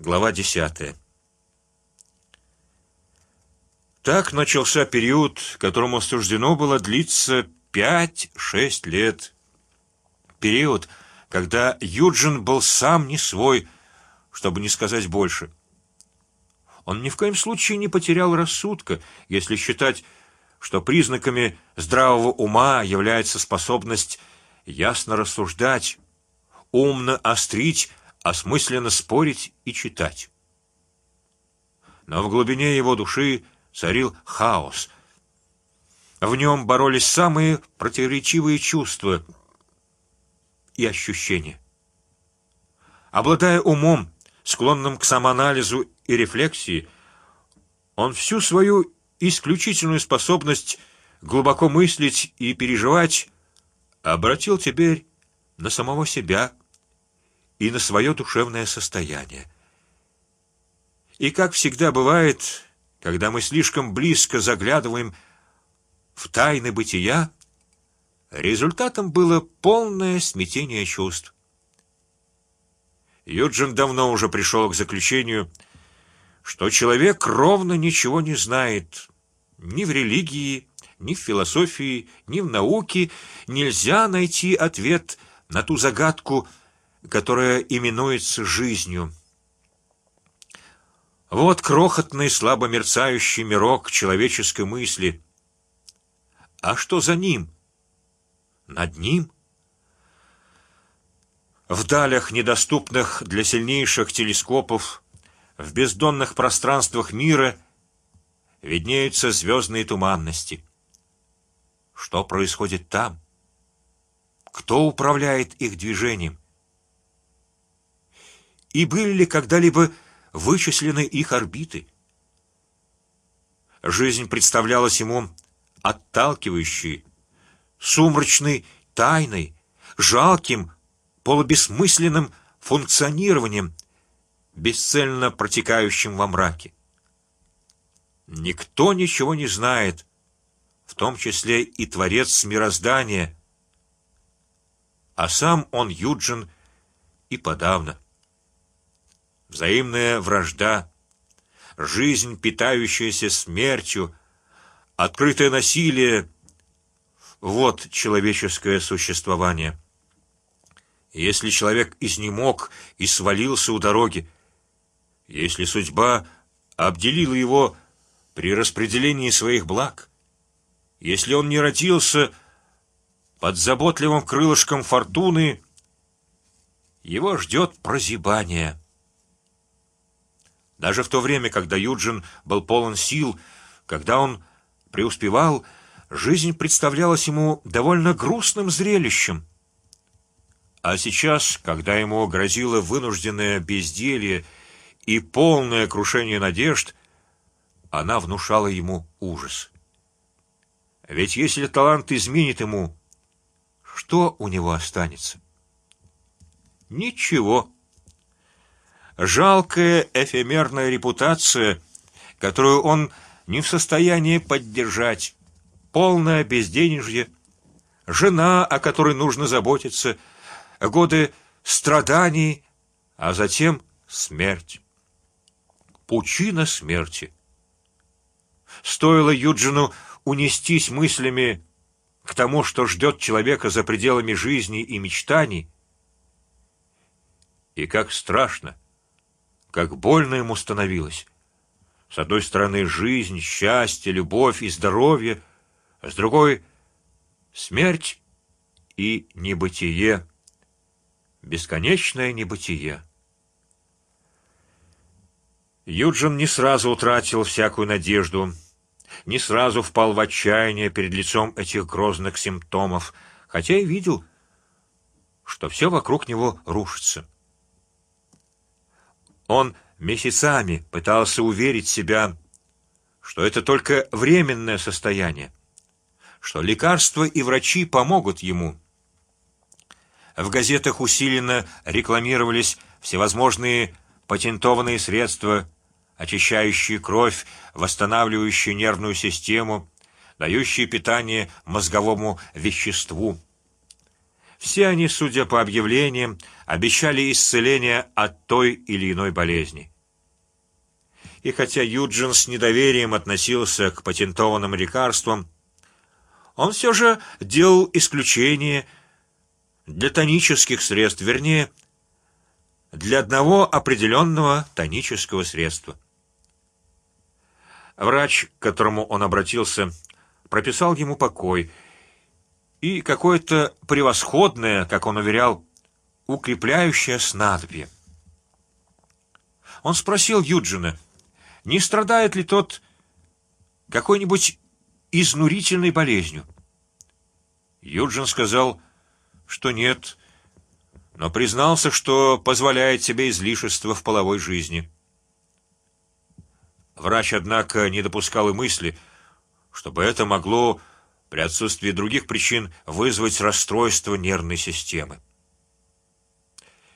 Глава десятая. Так начался период, которому суждено было длиться пять-шесть лет. Период, когда Юджин был сам не свой, чтобы не сказать больше. Он ни в коем случае не потерял рассудка, если считать, что признаками здравого ума является способность ясно рассуждать, умно острить осмысленно спорить и читать. Но в глубине его души царил хаос. В нем боролись самые противоречивые чувства и ощущения. Обладая умом, склонным к самоанализу и рефлексии, он всю свою исключительную способность глубоко мыслить и переживать обратил теперь на самого себя и на свое душевное состояние. И как всегда бывает, когда мы слишком близко заглядываем в тайны бытия, результатом было полное смятение чувств. Юджин давно уже пришел к заключению, что человек ровно ничего не знает ни в религии, ни в философии, ни в науке. Нельзя найти ответ на ту загадку которая именуется жизнью. Вот крохотный слабо мерцающий мирок человеческой мысли. А что за ним? Над ним? В далях, недоступных для сильнейших телескопов, в бездонных пространствах мира виднеются звездные туманности. Что происходит там? Кто управляет их движением? И были ли когда-либо вычислены их орбиты. Жизнь представлялась ему отталкивающей, сумрачной, тайной, жалким, полубессмысленным функционированием, бесцельно протекающим во мраке. Никто ничего не знает, в том числе и Творец мироздания, а сам он Юджин и подавно взаимная вражда, жизнь, питающаяся смертью, открытое насилие — вот человеческое существование. Если человек изнемог и свалился у дороги, если судьба обделила его при распределении своих благ, если он не родился под заботливым крылышком фортуны, его ждет прозябание. Даже в то время, когда Юджин был полон сил, когда он преуспевал, жизнь представлялась ему довольно грустным зрелищем. А сейчас, когда ему грозило вынужденное безделье и полное крушение надежд, она внушала ему ужас. Ведь если талант изменит ему, что у него останется? Ничего жалкая эфемерная репутация, которую он не в состоянии поддержать, полное безденежье, жена, о которой нужно заботиться, годы страданий, а затем смерть, пучина смерти. Стоило Юджину унестись мыслями к тому, что ждет человека за пределами жизни и мечтаний, и как страшно, как больно ему становилось. С одной стороны жизнь, счастье, любовь и здоровье, а с другой смерть и небытие, бесконечное небытие. Юджин не сразу утратил всякую надежду, не сразу впал в отчаяние перед лицом этих грозных симптомов, хотя и видел, что все вокруг него рушится. Он месяцами пытался уверить себя, что это только временное состояние, что лекарства и врачи помогут ему. В газетах усиленно рекламировались всевозможные патентованные средства, очищающие кровь, восстанавливающие нервную систему, дающие питание мозговому веществу. Все они, судя по объявлениям, обещали исцеление от той или иной болезни. И хотя Юджин с недоверием относился к патентованным лекарствам, он все же делал исключение для тонических средств, вернее, для одного определенного тонического средства. Врач, к которому он обратился, прописал ему покой и какое-то превосходное, как он уверял, укрепляющее снадобье. Он спросил Юджина, не страдает ли тот какой-нибудь изнурительной болезнью. Юджин сказал, что нет, но признался, что позволяет себе излишество в половой жизни. Врач, однако, не допускал и мысли, чтобы это могло при отсутствии других причин вызвать расстройство нервной системы.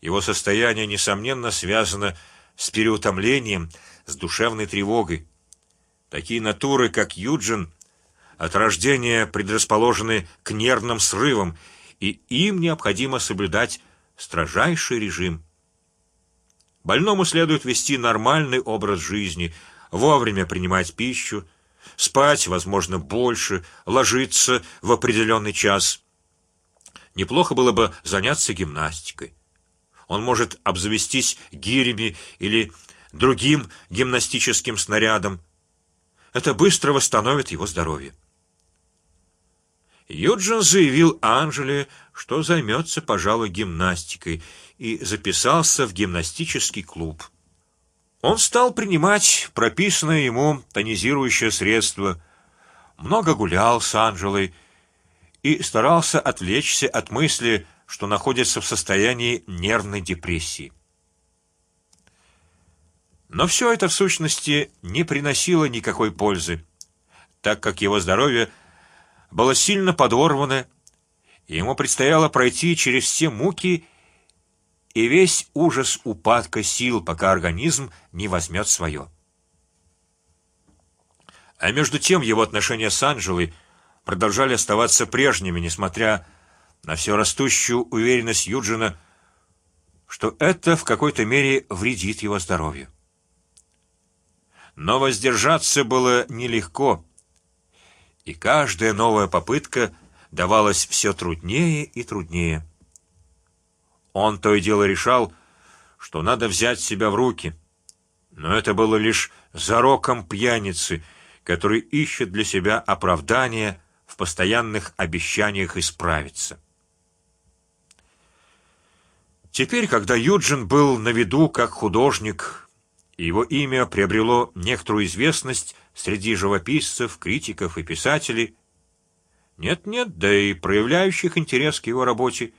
Его состояние несомненно связано с переутомлением, с душевной тревогой. Такие натуры, как Юджин, от рождения предрасположены к нервным срывам, и им необходимо соблюдать строжайший режим. Больному следует вести нормальный образ жизни, вовремя принимать пищу, спать, возможно, больше, ложиться в определенный час. Неплохо было бы заняться гимнастикой. Он может обзавестись гирями или другим гимнастическим снарядом. Это быстро восстановит его здоровье. Юджин заявил Анжеле, что займется, пожалуй, гимнастикой, и записался в гимнастический клуб. Он стал принимать прописанное ему тонизирующее средство, много гулял с Анжелой и старался отвлечься от мысли, что находится в состоянии нервной депрессии. Но все это в сущности не приносило никакой пользы, так как его здоровье было сильно подорвано, и ему предстояло пройти через все муки и весь ужас упадка сил, пока организм не возьмет свое. А между тем его отношения с Анжелой продолжали оставаться прежними, несмотря на все растущую уверенность Юджина, что это в какой-то мере вредит его здоровью. Но воздержаться было нелегко, и каждая новая попытка давалась все труднее и труднее. Он то и дело решал, что надо взять себя в руки, но это было лишь зароком пьяницы, который ищет для себя оправдания в постоянных обещаниях исправиться. Теперь, когда Юджин был на виду как художник, его имя приобрело некоторую известность среди живописцев, критиков и писателей, нет, нет, да и проявляющих интерес к его работе,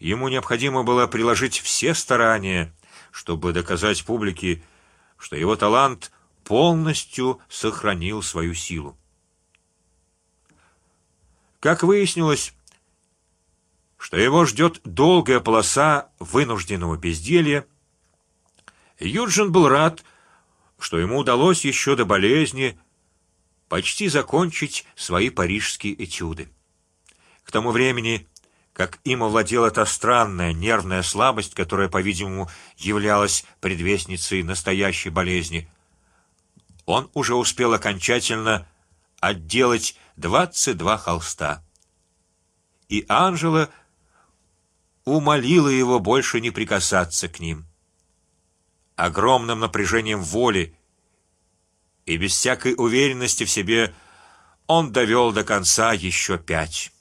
Ему необходимо было приложить все старания, чтобы доказать публике, что его талант полностью сохранил свою силу. Как выяснилось, что его ждет долгая полоса вынужденного безделья, Юджин был рад, что ему удалось еще до болезни почти закончить свои парижские этюды. К тому времени как им овладела та странная нервная слабость, которая, по-видимому, являлась предвестницей настоящей болезни. Он уже успел окончательно отделать двадцать два холста, и Анжела умолила его больше не прикасаться к ним. Огромным напряжением воли и без всякой уверенности в себе он довел до конца еще пять.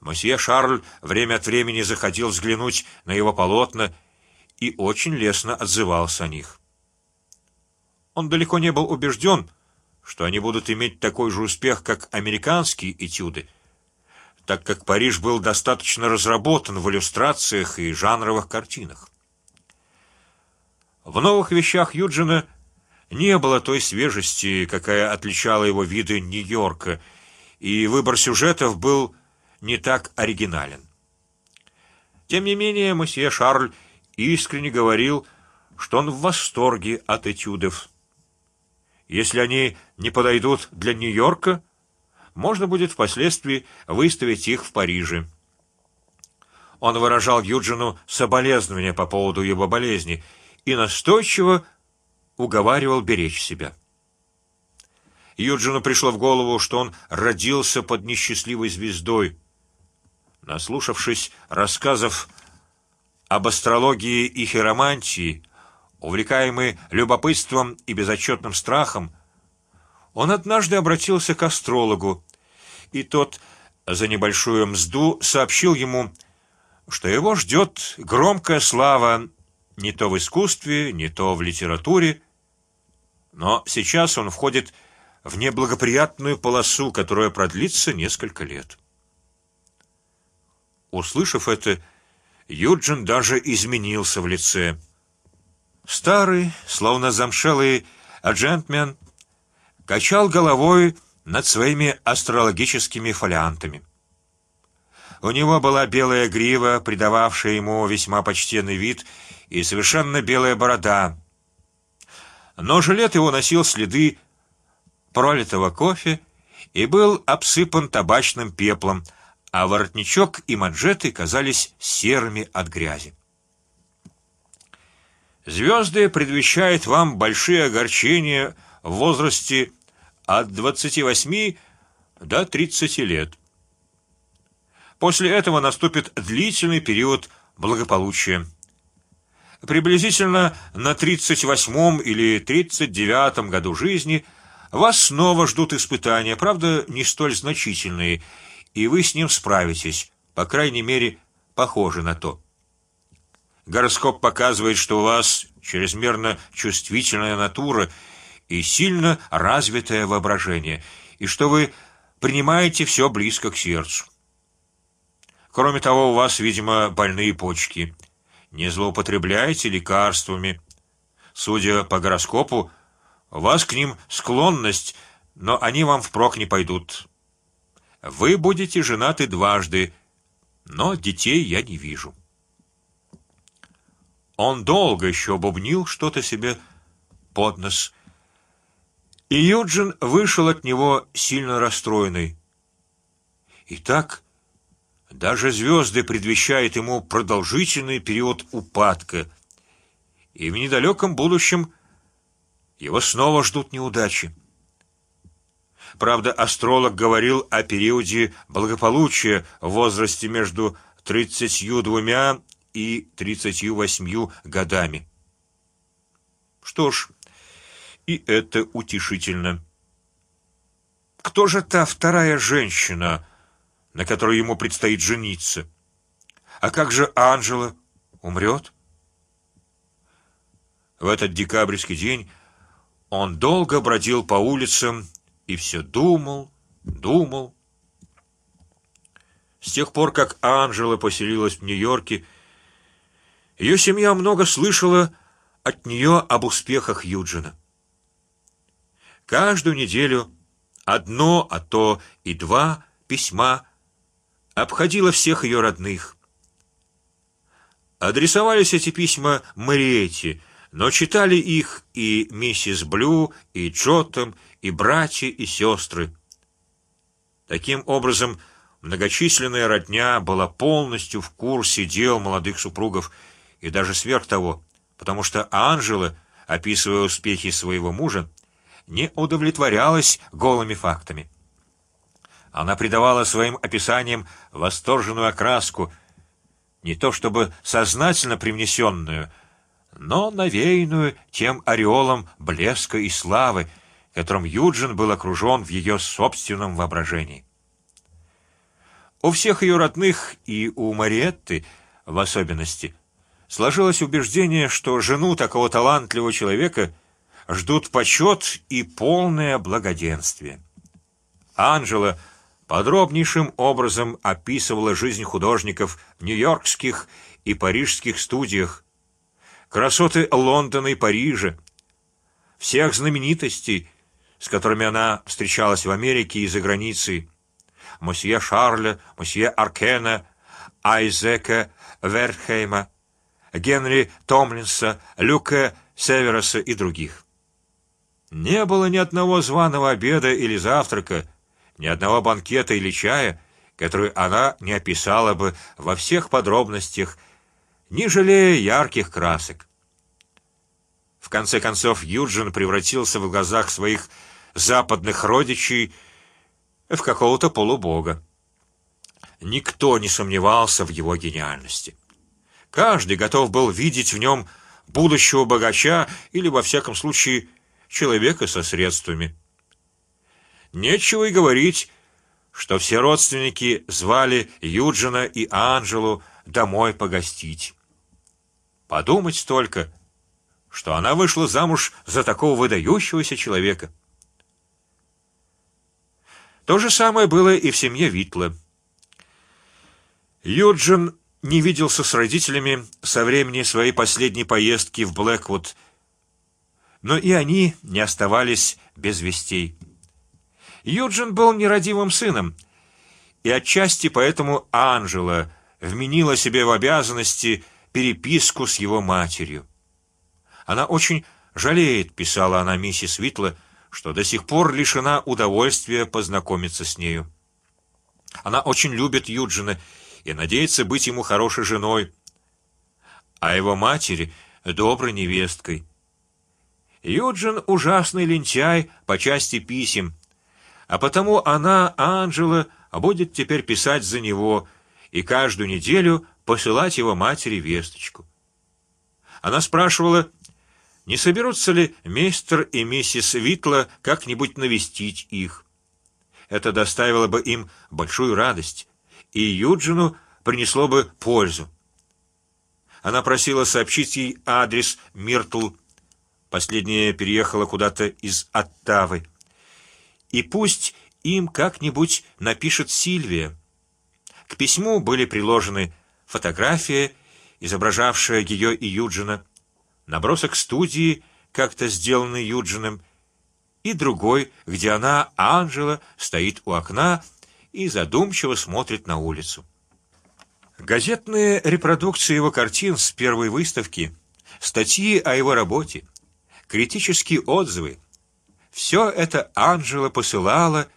Мосье Шарль время от времени заходил взглянуть на его полотна и очень лестно отзывался о них. Он далеко не был убежден, что они будут иметь такой же успех, как американские этюды, так как Париж был достаточно разработан в иллюстрациях и жанровых картинах. В новых вещах Юджина не было той свежести, какая отличала его виды Нью-Йорка, и выбор сюжетов был не так оригинален. Тем не менее, месье Шарль искренне говорил, что он в восторге от этюдов. Если они не подойдут для Нью-Йорка, можно будет впоследствии выставить их в Париже. Он выражал Юджину соболезнования по поводу его болезни и настойчиво уговаривал беречь себя. Юджину пришло в голову, что он родился под несчастливой звездой. Наслушавшись рассказов об астрологии и хиромантии, увлекаемый любопытством и безотчетным страхом, он однажды обратился к астрологу, и тот за небольшую мзду сообщил ему, что его ждет громкая слава не то в искусстве, не то в литературе, но сейчас он входит в неблагоприятную полосу, которая продлится несколько лет. Услышав это, Юджин даже изменился в лице. Старый, словно замшелый джентльмен, качал головой над своими астрологическими фолиантами. У него была белая грива, придававшая ему весьма почтенный вид, и совершенно белая борода. Но жилет его носил следы пролитого кофе и был обсыпан табачным пеплом, а воротничок и манжеты казались серыми от грязи. Звезды предвещают вам большие огорчения в возрасте от двадцати восьми до тридцати лет. После этого наступит длительный период благополучия. Приблизительно на тридцать восьмом или тридцать девятом году жизни вас снова ждут испытания, правда, не столь значительные, и вы с ним справитесь, по крайней мере, похоже на то. Гороскоп показывает, что у вас чрезмерно чувствительная натура и сильно развитое воображение, и что вы принимаете все близко к сердцу. Кроме того, у вас, видимо, больные почки. Не злоупотребляйте лекарствами. Судя по гороскопу, у вас к ним склонность, но они вам впрок не пойдут. Вы будете женаты дважды, но детей я не вижу. Он долго еще бубнил что-то себе под нос, и Юджин вышел от него сильно расстроенный. Итак, даже звезды предвещают ему продолжительный период упадка, и в недалеком будущем его снова ждут неудачи. Правда, астролог говорил о периоде благополучия в возрасте между тридцатью двумя и тридцатью восьмью годами. Что ж, и это утешительно. Кто же та вторая женщина? на которой ему предстоит жениться. А как же Анжела умрет? В этот декабрьский день он долго бродил по улицам и все думал, думал. С тех пор, как Анжела поселилась в Нью-Йорке, ее семья много слышала от нее об успехах Юджина. Каждую неделю одно, а то и два письма обходила всех ее родных. Адресовались эти письма Мариетте, но читали их и миссис Блю, и Джотом, и братья и сестры. Таким образом, многочисленная родня была полностью в курсе дел молодых супругов и даже сверх того, потому что Анжела, описывая успехи своего мужа, не удовлетворялась голыми фактами. Она придавала своим описаниям восторженную окраску, не то чтобы сознательно привнесенную, но навеянную тем ореолом блеска и славы, которым Юджин был окружен в ее собственном воображении. У всех ее родных и у Мариетты в особенности сложилось убеждение, что жену такого талантливого человека ждут почет и полное благоденствие. Анжела подробнейшим образом описывала жизнь художников в нью-йоркских и парижских студиях, красоты Лондона и Парижа, всех знаменитостей, с которыми она встречалась в Америке и за границей, мосье Шарля, мосье Аркена, Айзека Верхейма, Генри Томлинса, Люка Североса и других. Не было ни одного званого обеда или завтрака, ни одного банкета или чая, который она не описала бы во всех подробностях, не жалея ярких красок. В конце концов, Юджин превратился в глазах своих западных родичей в какого-то полубога. Никто не сомневался в его гениальности. Каждый готов был видеть в нем будущего богача или во всяком случае человека со средствами. Нечего и говорить, что все родственники звали Юджина и Анжелу домой погостить. Подумать только, что она вышла замуж за такого выдающегося человека. То же самое было и в семье Витла. Юджин не виделся с родителями со времени своей последней поездки в Блэквуд, но и они не оставались без вестей. Юджин был нерадивым сыном, и отчасти поэтому Анжела вменила себе в обязанности переписку с его матерью. Она очень жалеет, писала она миссис Витла, что до сих пор лишена удовольствия познакомиться с нею. Она очень любит Юджина и надеется быть ему хорошей женой, а его матери доброй невесткой. Юджин ужасный лентяй по части писем, а потому она, Анжела, будет теперь писать за него и каждую неделю посылать его матери весточку. Она спрашивала, не соберутся ли мистер и миссис Витла как-нибудь навестить их. Это доставило бы им большую радость, и Юджину принесло бы пользу. Она просила сообщить ей адрес Миртл. Последняя переехала куда-то из Оттавы, и пусть им как-нибудь напишет Сильвия. К письму были приложены фотография, изображавшая ее и Юджина, набросок студии, как-то сделанный Юджином, и другой, где она, Анжела, стоит у окна и задумчиво смотрит на улицу. Газетные репродукции его картин с первой выставки, статьи о его работе, критические отзывы, все это Анжела посылала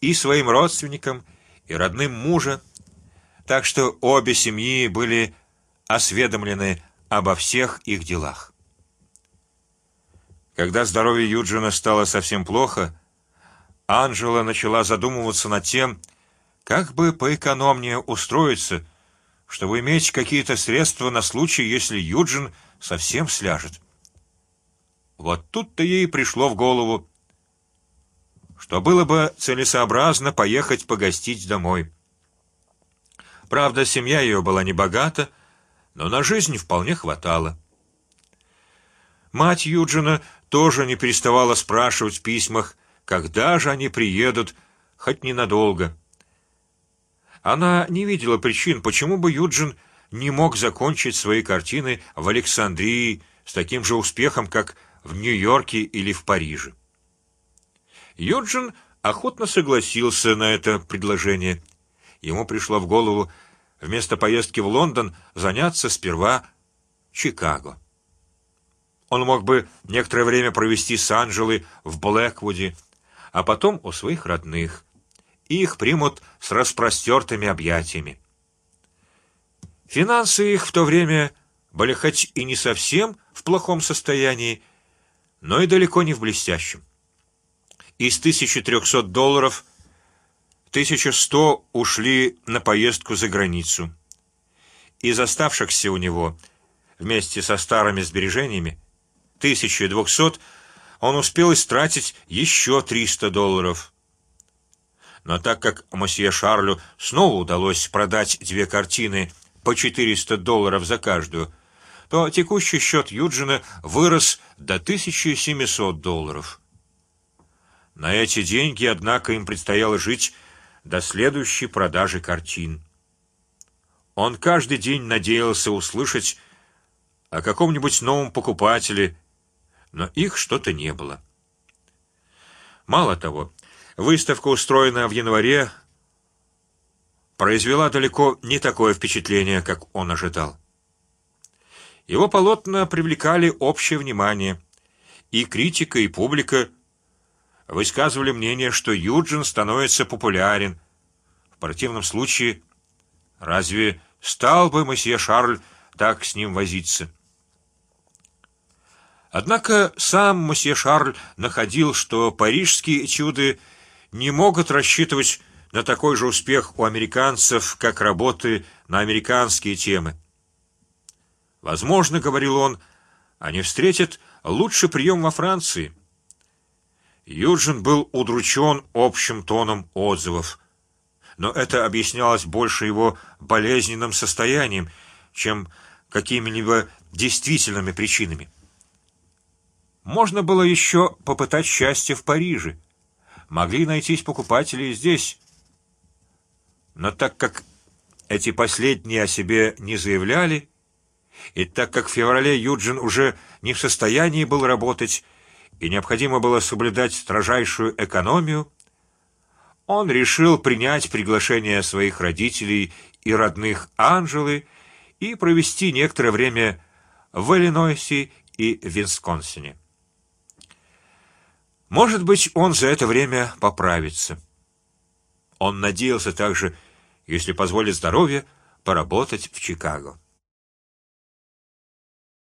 и своим родственникам, и родным мужа, так что обе семьи были осведомлены обо всех их делах. Когда здоровье Юджина стало совсем плохо, Анжела начала задумываться над тем, как бы поэкономнее устроиться, чтобы иметь какие-то средства на случай, если Юджин совсем сляжет. Вот тут-то ей пришло в голову, что было бы целесообразно поехать погостить домой. Правда, семья ее была не богата, но на жизнь вполне хватало. Мать Юджина тоже не переставала спрашивать в письмах, когда же они приедут, хоть ненадолго. Она не видела причин, почему бы Юджин не мог закончить свои картины в Александрии с таким же успехом, как в Нью-Йорке или в Париже. Юджин охотно согласился на это предложение. Ему пришло в голову вместо поездки в Лондон заняться сперва Чикаго. Он мог бы некоторое время провести с Анжелой в Блэквуде, а потом у своих родных их примут с распростертыми объятиями. Финансы их в то время были хоть и не совсем в плохом состоянии, но и далеко не в блестящем. Из 1300 долларов 1100 ушли на поездку за границу. Из оставшихся у него, вместе со старыми сбережениями, 1200 он успел истратить еще 300 долларов. Но так как мосье Шарлю снова удалось продать две картины по 400 долларов за каждую, то текущий счет Юджина вырос до 1700 долларов. На эти деньги, однако, им предстояло жить до следующей продажи картин. Он каждый день надеялся услышать о каком-нибудь новом покупателе, но их что-то не было. Мало того, Выставка, устроенная в январе, произвела далеко не такое впечатление, как он ожидал. Его полотна привлекали общее внимание, и критика и публика высказывали мнение, что Юджин становится популярен. В противном случае, разве стал бы месье Шарль так с ним возиться? Однако сам месье Шарль находил, что парижские этюды не могут рассчитывать на такой же успех у американцев, как работы на американские темы. Возможно, говорил он, они встретят лучший прием во Франции. Юджин был удручен общим тоном отзывов, но это объяснялось больше его болезненным состоянием, чем какими-либо действительными причинами. Можно было еще попытать счастье в Париже, могли найтись покупатели здесь, но так как эти последние о себе не заявляли, и так как в феврале Юджин уже не в состоянии был работать и необходимо было соблюдать строжайшую экономию, он решил принять приглашение своих родителей и родных Анжелы и провести некоторое время в Иллинойсе и Висконсине. Может быть, он за это время поправится. Он надеялся также, если позволит здоровье, поработать в Чикаго.